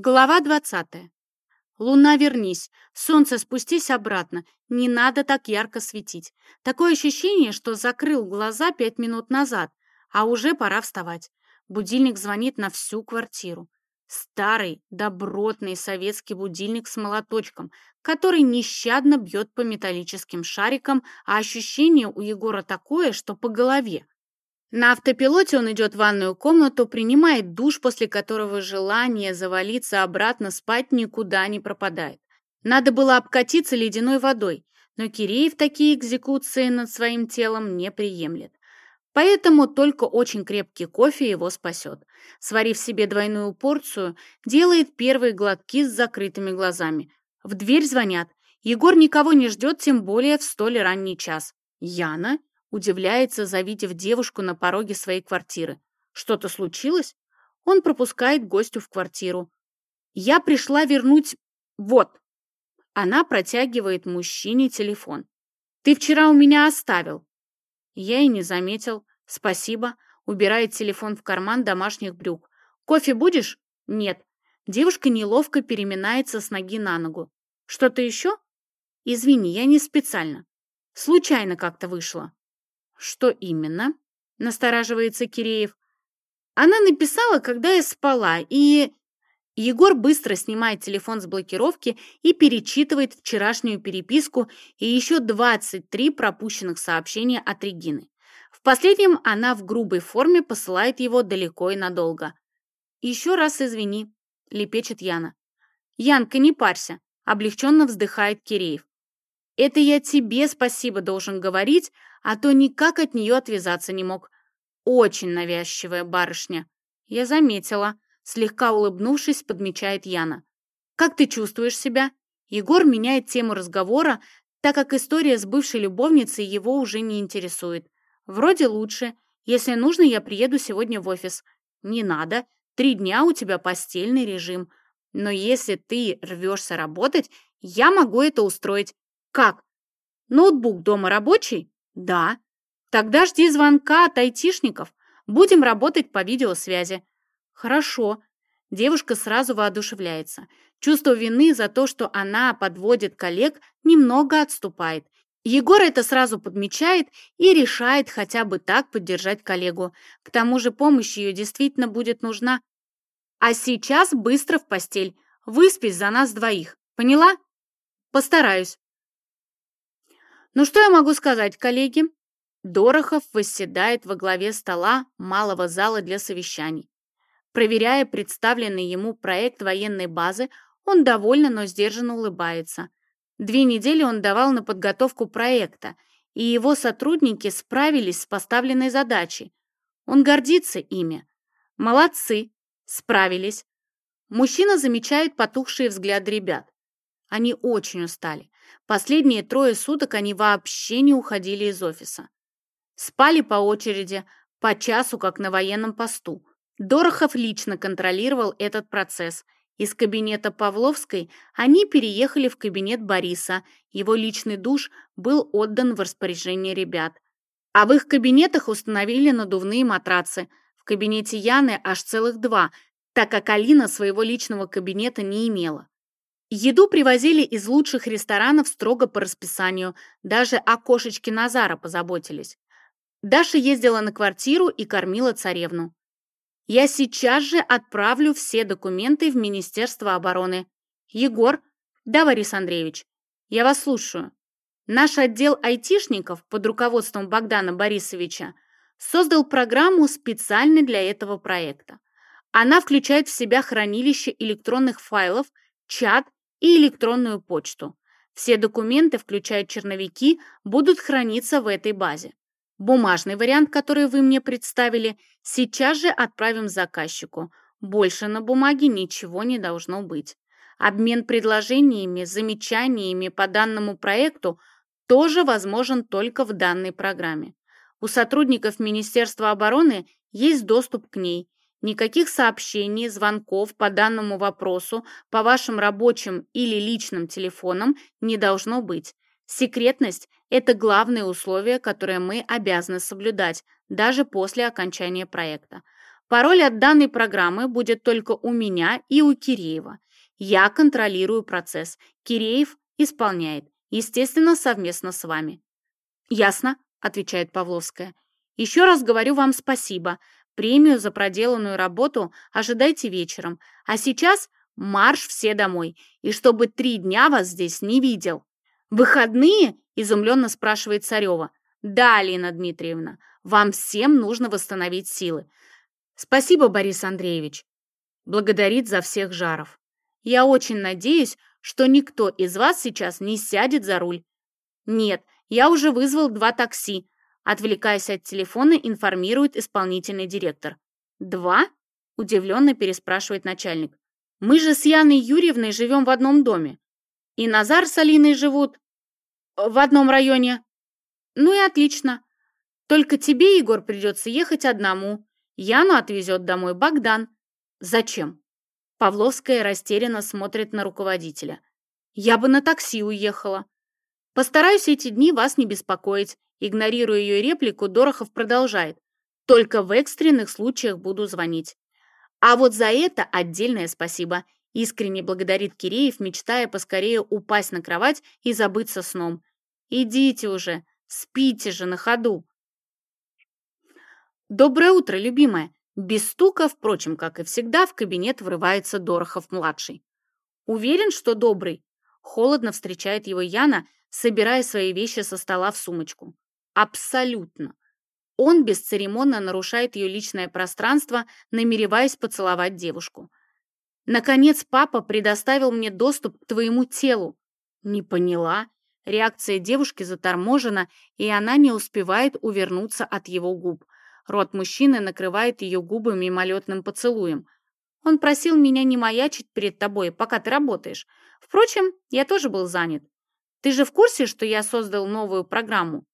Глава 20. Луна, вернись, солнце спустись обратно, не надо так ярко светить. Такое ощущение, что закрыл глаза пять минут назад, а уже пора вставать. Будильник звонит на всю квартиру. Старый, добротный советский будильник с молоточком, который нещадно бьет по металлическим шарикам, а ощущение у Егора такое, что по голове. На автопилоте он идет в ванную комнату, принимает душ, после которого желание завалиться обратно спать никуда не пропадает. Надо было обкатиться ледяной водой, но Киреев такие экзекуции над своим телом не приемлет. Поэтому только очень крепкий кофе его спасет. Сварив себе двойную порцию, делает первые глотки с закрытыми глазами. В дверь звонят. Егор никого не ждет, тем более в столь ранний час. Яна Удивляется, завидев девушку на пороге своей квартиры. Что-то случилось? Он пропускает гостю в квартиру. «Я пришла вернуть... вот!» Она протягивает мужчине телефон. «Ты вчера у меня оставил». Я и не заметил. «Спасибо». Убирает телефон в карман домашних брюк. «Кофе будешь?» «Нет». Девушка неловко переминается с ноги на ногу. «Что-то еще?» «Извини, я не специально. Случайно как-то вышло». «Что именно?» — настораживается Киреев. «Она написала, когда я спала, и...» Егор быстро снимает телефон с блокировки и перечитывает вчерашнюю переписку и еще 23 пропущенных сообщения от Регины. В последнем она в грубой форме посылает его далеко и надолго. «Еще раз извини», — лепечет Яна. «Янка, не парься», — облегченно вздыхает Киреев. «Это я тебе спасибо должен говорить, а то никак от нее отвязаться не мог. Очень навязчивая барышня. Я заметила. Слегка улыбнувшись, подмечает Яна. «Как ты чувствуешь себя?» Егор меняет тему разговора, так как история с бывшей любовницей его уже не интересует. «Вроде лучше. Если нужно, я приеду сегодня в офис». «Не надо. Три дня у тебя постельный режим. Но если ты рвешься работать, я могу это устроить. Как? Ноутбук дома рабочий? Да. Тогда жди звонка от айтишников. Будем работать по видеосвязи. Хорошо. Девушка сразу воодушевляется. Чувство вины за то, что она подводит коллег, немного отступает. Егор это сразу подмечает и решает хотя бы так поддержать коллегу. К тому же помощь ее действительно будет нужна. А сейчас быстро в постель. Выспись за нас двоих. Поняла? Постараюсь. Ну что я могу сказать, коллеги? Дорохов восседает во главе стола малого зала для совещаний. Проверяя представленный ему проект военной базы, он довольно, но сдержанно улыбается. Две недели он давал на подготовку проекта, и его сотрудники справились с поставленной задачей. Он гордится ими. Молодцы, справились. Мужчина замечает потухшие взгляды ребят. Они очень устали. Последние трое суток они вообще не уходили из офиса. Спали по очереди, по часу, как на военном посту. Дорохов лично контролировал этот процесс. Из кабинета Павловской они переехали в кабинет Бориса. Его личный душ был отдан в распоряжение ребят. А в их кабинетах установили надувные матрацы. В кабинете Яны аж целых два, так как Алина своего личного кабинета не имела. Еду привозили из лучших ресторанов строго по расписанию, даже о кошечке Назара позаботились. Даша ездила на квартиру и кормила царевну. «Я сейчас же отправлю все документы в Министерство обороны. Егор, да, Борис Андреевич, я вас слушаю. Наш отдел айтишников под руководством Богдана Борисовича создал программу специально для этого проекта. Она включает в себя хранилище электронных файлов, чат и электронную почту. Все документы, включая черновики, будут храниться в этой базе. Бумажный вариант, который вы мне представили, сейчас же отправим заказчику. Больше на бумаге ничего не должно быть. Обмен предложениями, замечаниями по данному проекту тоже возможен только в данной программе. У сотрудников Министерства обороны есть доступ к ней, Никаких сообщений, звонков по данному вопросу по вашим рабочим или личным телефонам не должно быть. Секретность – это главное условие, которое мы обязаны соблюдать, даже после окончания проекта. Пароль от данной программы будет только у меня и у Киреева. Я контролирую процесс. Киреев исполняет. Естественно, совместно с вами. Ясно, отвечает Павловская. Еще раз говорю вам спасибо. Премию за проделанную работу ожидайте вечером. А сейчас марш все домой. И чтобы три дня вас здесь не видел. Выходные? Изумленно спрашивает Царева. Да, Алина Дмитриевна, вам всем нужно восстановить силы. Спасибо, Борис Андреевич. Благодарит за всех жаров. Я очень надеюсь, что никто из вас сейчас не сядет за руль. Нет, я уже вызвал два такси. Отвлекаясь от телефона, информирует исполнительный директор. Два? Удивленно переспрашивает начальник. Мы же с Яной Юрьевной живем в одном доме. И Назар с Алиной живут в одном районе. Ну и отлично. Только тебе, Егор, придется ехать одному. Яну отвезет домой Богдан. Зачем? Павловская растерянно смотрит на руководителя. Я бы на такси уехала. Постараюсь эти дни вас не беспокоить. Игнорируя ее реплику, Дорохов продолжает. Только в экстренных случаях буду звонить. А вот за это отдельное спасибо. Искренне благодарит Киреев, мечтая поскорее упасть на кровать и забыться сном. Идите уже, спите же на ходу. «Доброе утро, любимая!» Без стука, впрочем, как и всегда, в кабинет врывается Дорохов-младший. «Уверен, что добрый?» Холодно встречает его Яна, собирая свои вещи со стола в сумочку. «Абсолютно!» Он бесцеремонно нарушает ее личное пространство, намереваясь поцеловать девушку. «Наконец папа предоставил мне доступ к твоему телу». «Не поняла». Реакция девушки заторможена, и она не успевает увернуться от его губ – Рот мужчины накрывает ее губы мимолетным поцелуем. Он просил меня не маячить перед тобой, пока ты работаешь. Впрочем, я тоже был занят. Ты же в курсе, что я создал новую программу?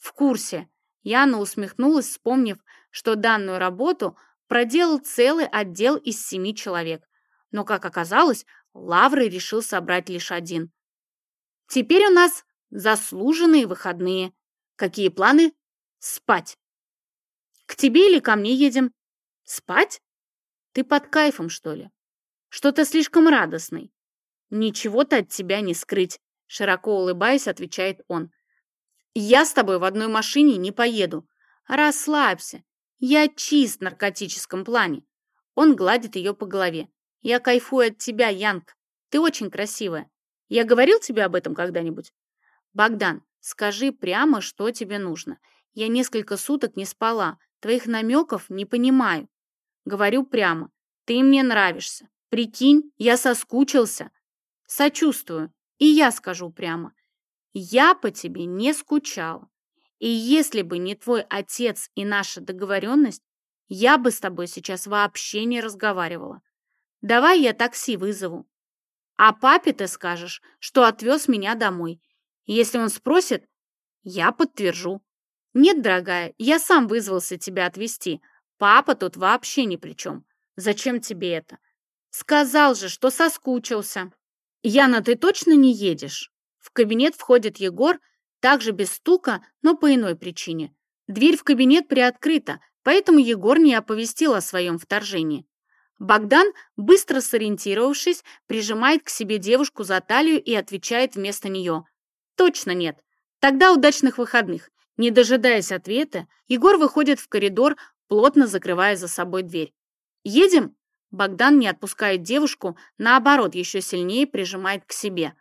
В курсе. Яна усмехнулась, вспомнив, что данную работу проделал целый отдел из семи человек. Но, как оказалось, Лавры решил собрать лишь один. Теперь у нас заслуженные выходные. Какие планы? Спать. К тебе или ко мне едем? Спать? Ты под кайфом, что ли? Что-то слишком радостный. Ничего-то от тебя не скрыть, широко улыбаясь, отвечает он. Я с тобой в одной машине не поеду. Расслабься. Я чист в наркотическом плане. Он гладит ее по голове. Я кайфую от тебя, Янг. Ты очень красивая. Я говорил тебе об этом когда-нибудь? Богдан, скажи прямо, что тебе нужно. Я несколько суток не спала, Твоих намеков не понимаю. Говорю прямо. Ты мне нравишься. Прикинь, я соскучился. Сочувствую. И я скажу прямо. Я по тебе не скучала. И если бы не твой отец и наша договоренность, я бы с тобой сейчас вообще не разговаривала. Давай я такси вызову. А папе ты скажешь, что отвез меня домой. Если он спросит, я подтвержу. «Нет, дорогая, я сам вызвался тебя отвезти. Папа тут вообще ни при чем. Зачем тебе это?» «Сказал же, что соскучился». «Яна, ты точно не едешь?» В кабинет входит Егор, также без стука, но по иной причине. Дверь в кабинет приоткрыта, поэтому Егор не оповестил о своем вторжении. Богдан, быстро сориентировавшись, прижимает к себе девушку за талию и отвечает вместо нее. «Точно нет. Тогда удачных выходных. Не дожидаясь ответа, Егор выходит в коридор, плотно закрывая за собой дверь. «Едем?» Богдан не отпускает девушку, наоборот, еще сильнее прижимает к себе.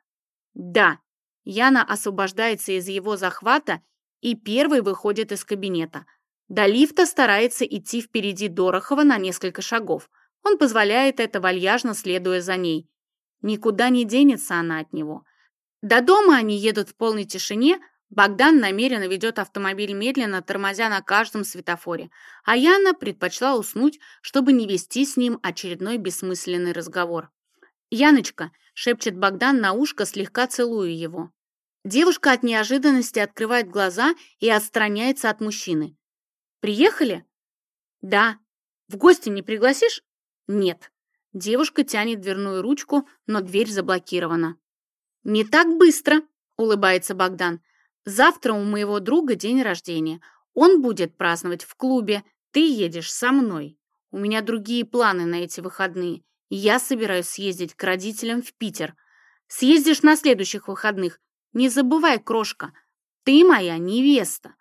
«Да». Яна освобождается из его захвата и первый выходит из кабинета. До лифта старается идти впереди Дорохова на несколько шагов. Он позволяет это вальяжно, следуя за ней. Никуда не денется она от него. До дома они едут в полной тишине, Богдан намеренно ведет автомобиль медленно, тормозя на каждом светофоре, а Яна предпочла уснуть, чтобы не вести с ним очередной бессмысленный разговор. «Яночка», — шепчет Богдан на ушко, слегка целуя его. Девушка от неожиданности открывает глаза и отстраняется от мужчины. «Приехали?» «Да». «В гости не пригласишь?» «Нет». Девушка тянет дверную ручку, но дверь заблокирована. «Не так быстро», — улыбается Богдан. Завтра у моего друга день рождения. Он будет праздновать в клубе. Ты едешь со мной. У меня другие планы на эти выходные. Я собираюсь съездить к родителям в Питер. Съездишь на следующих выходных. Не забывай, крошка, ты моя невеста.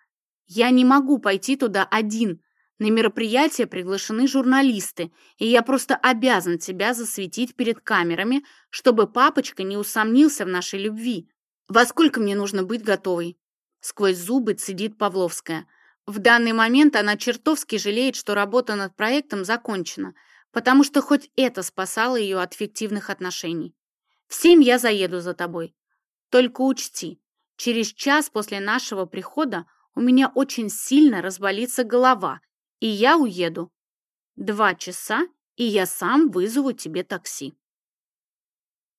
Я не могу пойти туда один. На мероприятие приглашены журналисты, и я просто обязан тебя засветить перед камерами, чтобы папочка не усомнился в нашей любви. Во сколько мне нужно быть готовой? Сквозь зубы цедит Павловская. В данный момент она чертовски жалеет, что работа над проектом закончена, потому что хоть это спасало ее от фиктивных отношений. В семь я заеду за тобой. Только учти, через час после нашего прихода у меня очень сильно разболится голова, и я уеду. Два часа, и я сам вызову тебе такси.